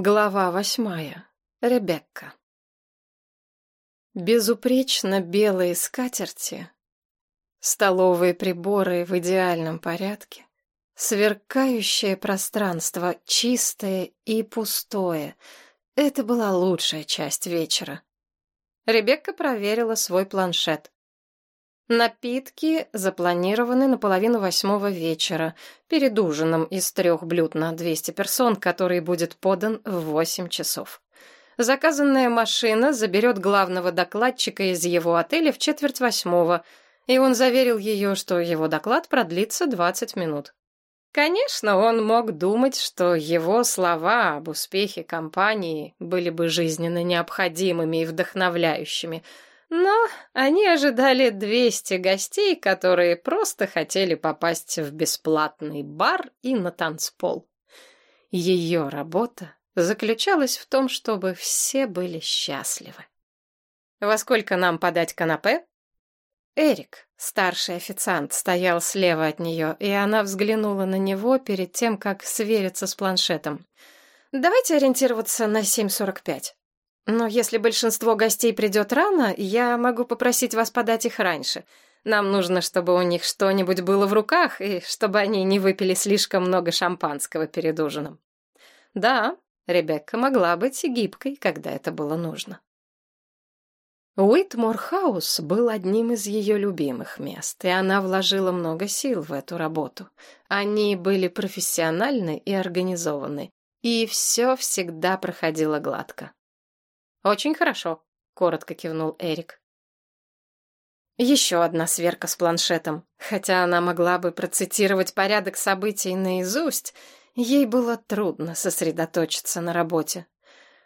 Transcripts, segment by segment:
Глава восьмая. Ребекка. Безупречно белые скатерти, столовые приборы в идеальном порядке, сверкающее пространство, чистое и пустое. Это была лучшая часть вечера. Ребекка проверила свой планшет. Напитки запланированы на половину восьмого вечера, перед ужином из трех блюд на 200 персон, который будет подан в 8 часов. Заказанная машина заберет главного докладчика из его отеля в четверть восьмого, и он заверил ее, что его доклад продлится 20 минут. Конечно, он мог думать, что его слова об успехе компании были бы жизненно необходимыми и вдохновляющими – но они ожидали 200 гостей, которые просто хотели попасть в бесплатный бар и на танцпол. Ее работа заключалась в том, чтобы все были счастливы. «Во сколько нам подать канапе?» Эрик, старший официант, стоял слева от нее, и она взглянула на него перед тем, как свериться с планшетом. «Давайте ориентироваться на 7.45». Но если большинство гостей придет рано, я могу попросить вас подать их раньше. Нам нужно, чтобы у них что-нибудь было в руках, и чтобы они не выпили слишком много шампанского перед ужином. Да, Ребекка могла быть гибкой, когда это было нужно. Уитмор-хаус был одним из ее любимых мест, и она вложила много сил в эту работу. Они были профессиональны и организованы, и все всегда проходило гладко. «Очень хорошо», — коротко кивнул Эрик. Еще одна сверка с планшетом. Хотя она могла бы процитировать порядок событий наизусть, ей было трудно сосредоточиться на работе.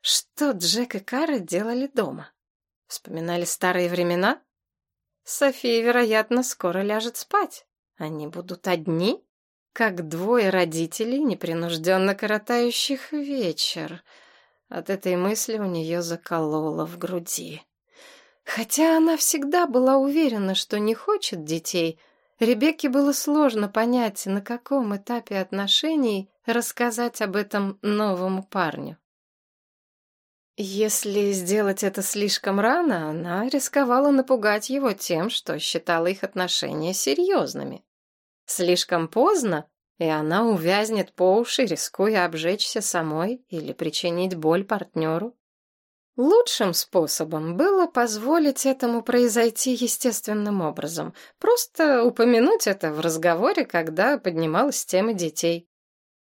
Что Джек и Кара делали дома? Вспоминали старые времена? София, вероятно, скоро ляжет спать. Они будут одни, как двое родителей, непринужденно коротающих вечер — от этой мысли у нее закололо в груди. Хотя она всегда была уверена, что не хочет детей, Ребекке было сложно понять, на каком этапе отношений рассказать об этом новому парню. Если сделать это слишком рано, она рисковала напугать его тем, что считала их отношения серьезными. Слишком поздно и она увязнет по уши, рискуя обжечься самой или причинить боль партнеру. Лучшим способом было позволить этому произойти естественным образом, просто упомянуть это в разговоре, когда поднималась тема детей.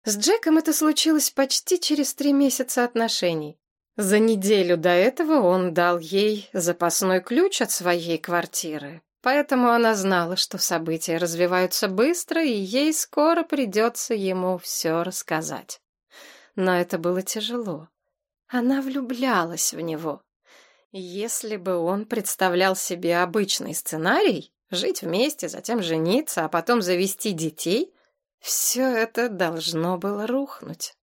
С Джеком это случилось почти через три месяца отношений. За неделю до этого он дал ей запасной ключ от своей квартиры, Поэтому она знала, что события развиваются быстро, и ей скоро придется ему все рассказать. Но это было тяжело. Она влюблялась в него. Если бы он представлял себе обычный сценарий, жить вместе, затем жениться, а потом завести детей, все это должно было рухнуть.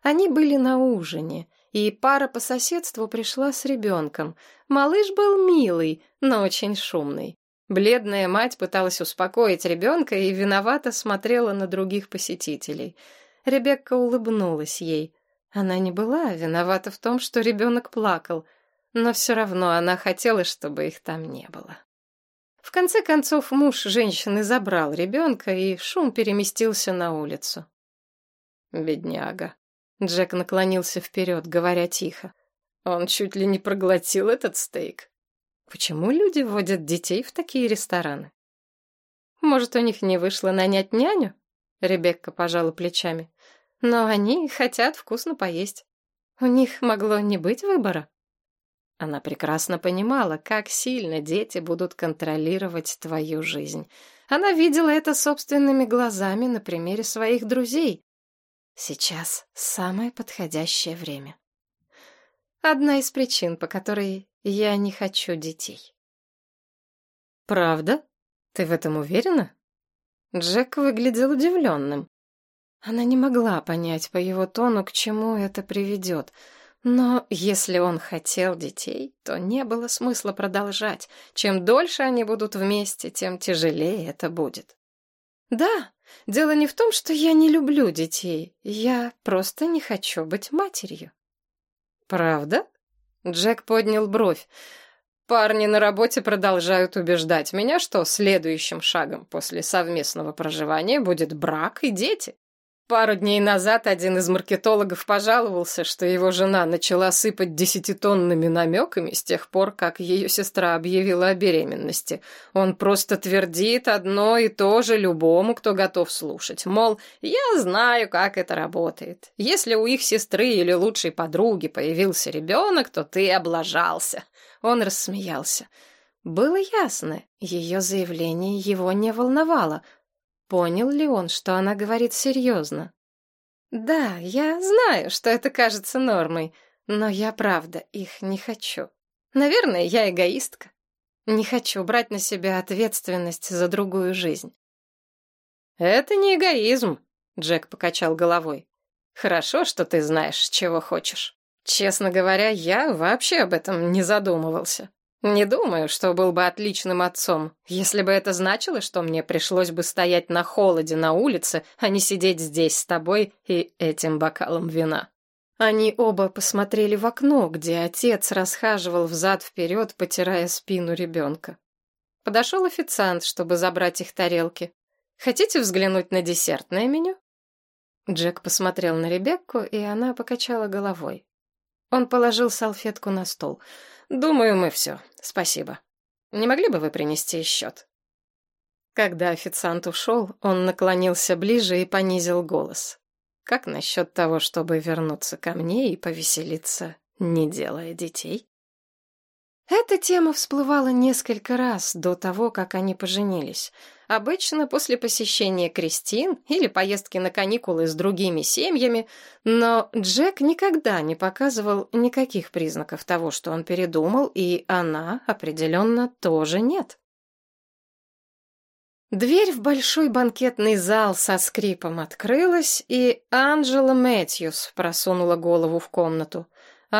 Они были на ужине, и пара по соседству пришла с ребенком. Малыш был милый, но очень шумный. Бледная мать пыталась успокоить ребенка и виновато смотрела на других посетителей. Ребекка улыбнулась ей. Она не была виновата в том, что ребенок плакал, но все равно она хотела, чтобы их там не было. В конце концов муж женщины забрал ребенка, и шум переместился на улицу. «Бедняга», Джек наклонился вперед, говоря тихо. Он чуть ли не проглотил этот стейк. Почему люди водят детей в такие рестораны? Может, у них не вышло нанять няню? Ребекка пожала плечами. Но они хотят вкусно поесть. У них могло не быть выбора. Она прекрасно понимала, как сильно дети будут контролировать твою жизнь. Она видела это собственными глазами на примере своих друзей. Сейчас самое подходящее время. Одна из причин, по которой я не хочу детей. Правда? Ты в этом уверена? Джек выглядел удивленным. Она не могла понять по его тону, к чему это приведет. Но если он хотел детей, то не было смысла продолжать. Чем дольше они будут вместе, тем тяжелее это будет. Да, Дело не в том, что я не люблю детей. Я просто не хочу быть матерью. Правда? Джек поднял бровь. Парни на работе продолжают убеждать меня, что следующим шагом после совместного проживания будет брак и дети. Пару дней назад один из маркетологов пожаловался, что его жена начала сыпать десятитонными намеками с тех пор, как ее сестра объявила о беременности. Он просто твердит одно и то же любому, кто готов слушать. Мол, я знаю, как это работает. Если у их сестры или лучшей подруги появился ребенок, то ты облажался. Он рассмеялся. Было ясно, ее заявление его не волновало — Понял ли он, что она говорит серьезно? «Да, я знаю, что это кажется нормой, но я правда их не хочу. Наверное, я эгоистка. Не хочу брать на себя ответственность за другую жизнь». «Это не эгоизм», — Джек покачал головой. «Хорошо, что ты знаешь, чего хочешь. Честно говоря, я вообще об этом не задумывался. Не думаю, что был бы отличным отцом, если бы это значило, что мне пришлось бы стоять на холоде на улице, а не сидеть здесь с тобой и этим бокалом вина. Они оба посмотрели в окно, где отец расхаживал взад-вперед, потирая спину ребенка. Подошел официант, чтобы забрать их тарелки. «Хотите взглянуть на десертное меню?» Джек посмотрел на Ребекку, и она покачала головой. Он положил салфетку на стол — «Думаю, мы все. Спасибо. Не могли бы вы принести счет?» Когда официант ушел, он наклонился ближе и понизил голос. «Как насчет того, чтобы вернуться ко мне и повеселиться, не делая детей?» Эта тема всплывала несколько раз до того, как они поженились. Обычно после посещения Кристин или поездки на каникулы с другими семьями, но Джек никогда не показывал никаких признаков того, что он передумал, и она определенно тоже нет. Дверь в большой банкетный зал со скрипом открылась, и Анджела Мэтьюс просунула голову в комнату.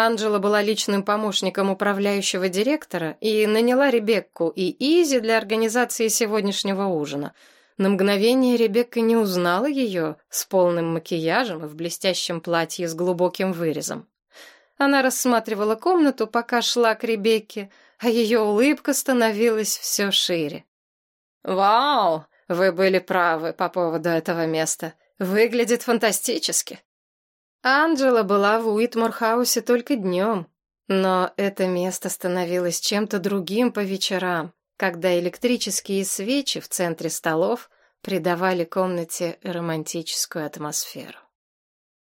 Анджела была личным помощником управляющего директора и наняла Ребекку и Изи для организации сегодняшнего ужина. На мгновение Ребекка не узнала ее с полным макияжем и в блестящем платье с глубоким вырезом. Она рассматривала комнату, пока шла к Ребекке, а ее улыбка становилась все шире. «Вау! Вы были правы по поводу этого места. Выглядит фантастически!» Анджела была в Уитморхаусе только днем, но это место становилось чем-то другим по вечерам, когда электрические свечи в центре столов придавали комнате романтическую атмосферу.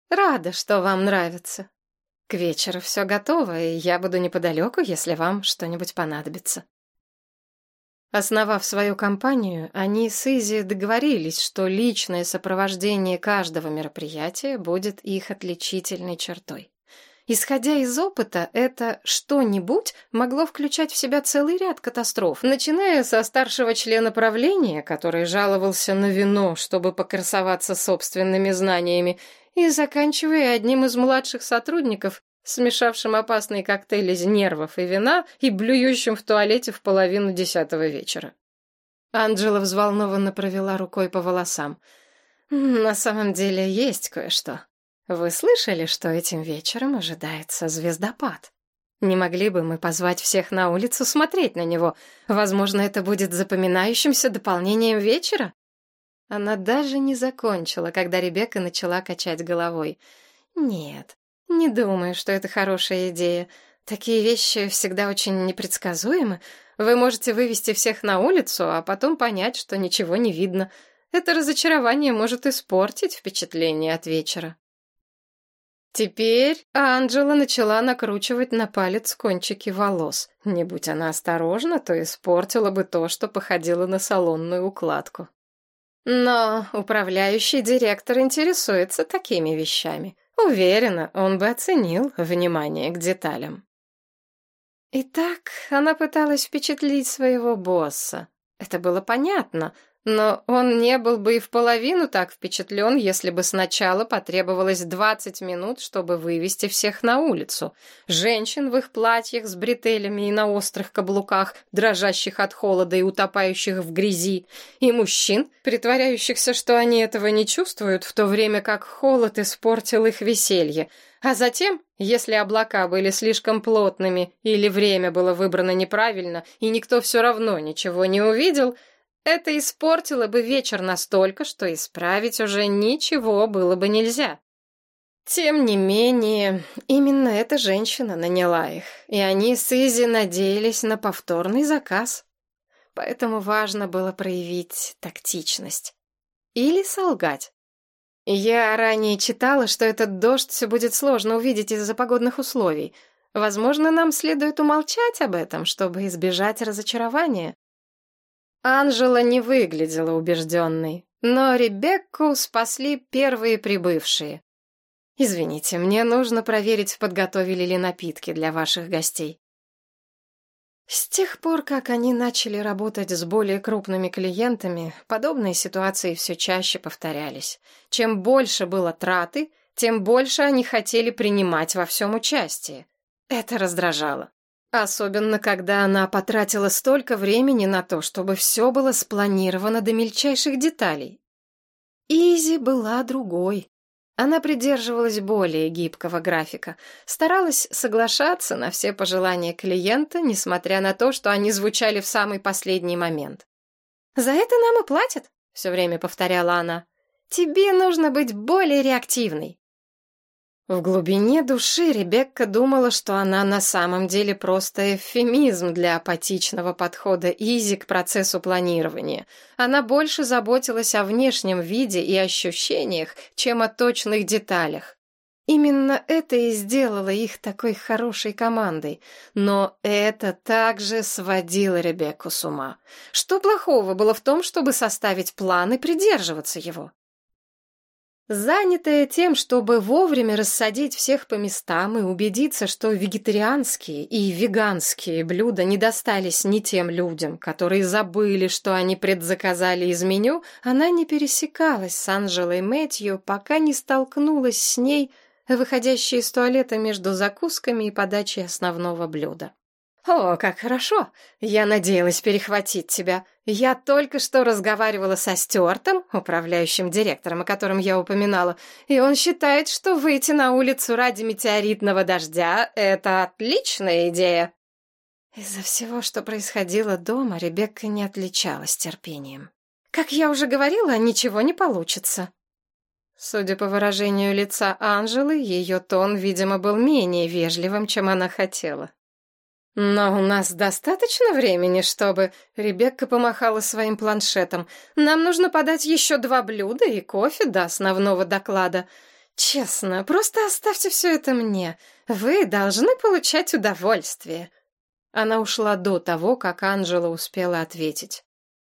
«Рада, что вам нравится. К вечеру все готово, и я буду неподалеку, если вам что-нибудь понадобится». Основав свою компанию, они с Изи договорились, что личное сопровождение каждого мероприятия будет их отличительной чертой. Исходя из опыта, это что-нибудь могло включать в себя целый ряд катастроф, начиная со старшего члена правления, который жаловался на вино, чтобы покрасоваться собственными знаниями, и заканчивая одним из младших сотрудников, смешавшим опасный коктейль из нервов и вина и блюющим в туалете в половину десятого вечера. Анджела взволнованно провела рукой по волосам. «На самом деле есть кое-что. Вы слышали, что этим вечером ожидается звездопад? Не могли бы мы позвать всех на улицу смотреть на него? Возможно, это будет запоминающимся дополнением вечера?» Она даже не закончила, когда Ребекка начала качать головой. «Нет, «Не думаю, что это хорошая идея. Такие вещи всегда очень непредсказуемы. Вы можете вывести всех на улицу, а потом понять, что ничего не видно. Это разочарование может испортить впечатление от вечера». Теперь Анджела начала накручивать на палец кончики волос. Не будь она осторожна, то испортила бы то, что походило на салонную укладку. Но управляющий директор интересуется такими вещами. Уверена, он бы оценил внимание к деталям. Итак, она пыталась впечатлить своего босса. Это было понятно, но он не был бы и в половину так впечатлен, если бы сначала потребовалось 20 минут, чтобы вывести всех на улицу. Женщин в их платьях с бретелями и на острых каблуках, дрожащих от холода и утопающих в грязи, и мужчин, притворяющихся, что они этого не чувствуют, в то время как холод испортил их веселье. А затем, если облака были слишком плотными или время было выбрано неправильно, и никто все равно ничего не увидел — это испортило бы вечер настолько, что исправить уже ничего было бы нельзя. Тем не менее, именно эта женщина наняла их, и они с Изи надеялись на повторный заказ. Поэтому важно было проявить тактичность. Или солгать. Я ранее читала, что этот дождь все будет сложно увидеть из-за погодных условий. Возможно, нам следует умолчать об этом, чтобы избежать разочарования. Анжела не выглядела убежденной, но Ребекку спасли первые прибывшие. «Извините, мне нужно проверить, подготовили ли напитки для ваших гостей». С тех пор, как они начали работать с более крупными клиентами, подобные ситуации все чаще повторялись. Чем больше было траты, тем больше они хотели принимать во всем участие. Это раздражало. Особенно, когда она потратила столько времени на то, чтобы все было спланировано до мельчайших деталей. Изи была другой. Она придерживалась более гибкого графика, старалась соглашаться на все пожелания клиента, несмотря на то, что они звучали в самый последний момент. «За это нам и платят», — все время повторяла она. «Тебе нужно быть более реактивной». В глубине души Ребекка думала, что она на самом деле просто эвфемизм для апатичного подхода Изи к процессу планирования. Она больше заботилась о внешнем виде и ощущениях, чем о точных деталях. Именно это и сделало их такой хорошей командой. Но это также сводило Ребекку с ума. Что плохого было в том, чтобы составить план и придерживаться его? Занятая тем, чтобы вовремя рассадить всех по местам и убедиться, что вегетарианские и веганские блюда не достались не тем людям, которые забыли, что они предзаказали из меню, она не пересекалась с Анжелой Мэтью, пока не столкнулась с ней, выходящей из туалета между закусками и подачей основного блюда. «О, как хорошо! Я надеялась перехватить тебя. Я только что разговаривала со Стюартом, управляющим директором, о котором я упоминала, и он считает, что выйти на улицу ради метеоритного дождя — это отличная идея». Из-за всего, что происходило дома, Ребекка не отличалась терпением. «Как я уже говорила, ничего не получится». Судя по выражению лица Анжелы, ее тон, видимо, был менее вежливым, чем она хотела. «Но у нас достаточно времени, чтобы...» Ребекка помахала своим планшетом. «Нам нужно подать еще два блюда и кофе до основного доклада. Честно, просто оставьте все это мне. Вы должны получать удовольствие». Она ушла до того, как Анжела успела ответить.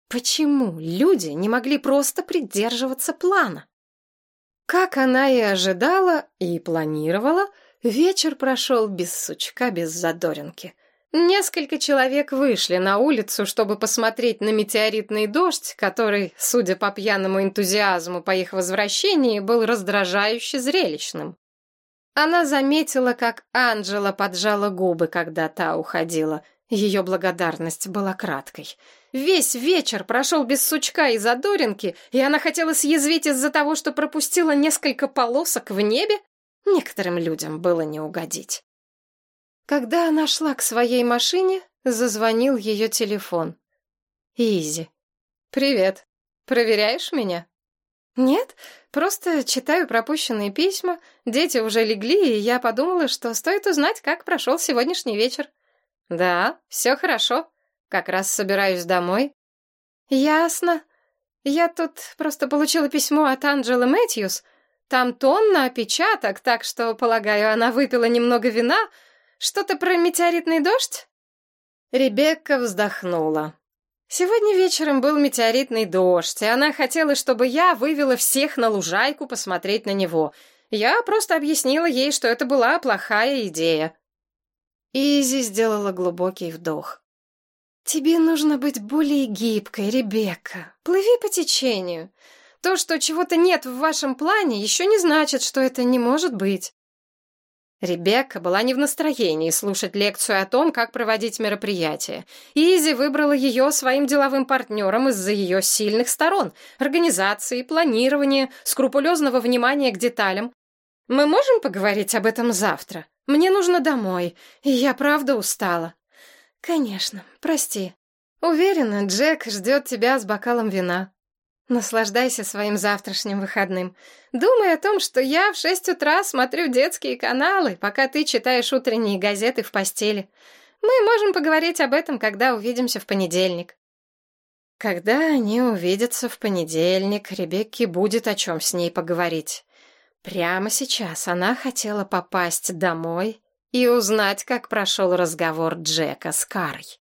«Почему люди не могли просто придерживаться плана?» Как она и ожидала, и планировала, вечер прошел без сучка, без задоринки — Несколько человек вышли на улицу, чтобы посмотреть на метеоритный дождь, который, судя по пьяному энтузиазму по их возвращении, был раздражающе зрелищным. Она заметила, как Анжела поджала губы, когда та уходила. Ее благодарность была краткой. Весь вечер прошел без сучка и задоринки, и она хотела съязвить из-за того, что пропустила несколько полосок в небе. Некоторым людям было не угодить. Когда она шла к своей машине, зазвонил ее телефон. Изи. «Привет. Проверяешь меня?» «Нет, просто читаю пропущенные письма. Дети уже легли, и я подумала, что стоит узнать, как прошел сегодняшний вечер». «Да, все хорошо. Как раз собираюсь домой». «Ясно. Я тут просто получила письмо от Анджелы Мэтьюс. Там тонна опечаток, так что, полагаю, она выпила немного вина, что-то про метеоритный дождь?» Ребекка вздохнула. Сегодня вечером был метеоритный дождь, и она хотела, чтобы я вывела всех на лужайку посмотреть на него. Я просто объяснила ей, что это была плохая идея. Изи сделала глубокий вдох. Тебе нужно быть более гибкой, Ребекка. Плыви по течению. То, что чего-то нет в вашем плане, еще не значит, что это не может быть. Ребекка была не в настроении слушать лекцию о том, как проводить мероприятие. Изи выбрала ее своим деловым партнером из-за ее сильных сторон — организации, планирования, скрупулезного внимания к деталям. Мы можем поговорить об этом завтра? Мне нужно домой, и я правда устала. Конечно, прости. Уверена, Джек ждет тебя с бокалом вина. Наслаждайся своим завтрашним выходным. Думай о том, что я в шесть утра смотрю детские каналы, пока ты читаешь утренние газеты в постели. Мы можем поговорить об этом, когда увидимся в понедельник. Когда они увидятся в понедельник, Ребекке будет о чем с ней поговорить. Прямо сейчас она хотела попасть домой и узнать, как прошел разговор Джека с Карой.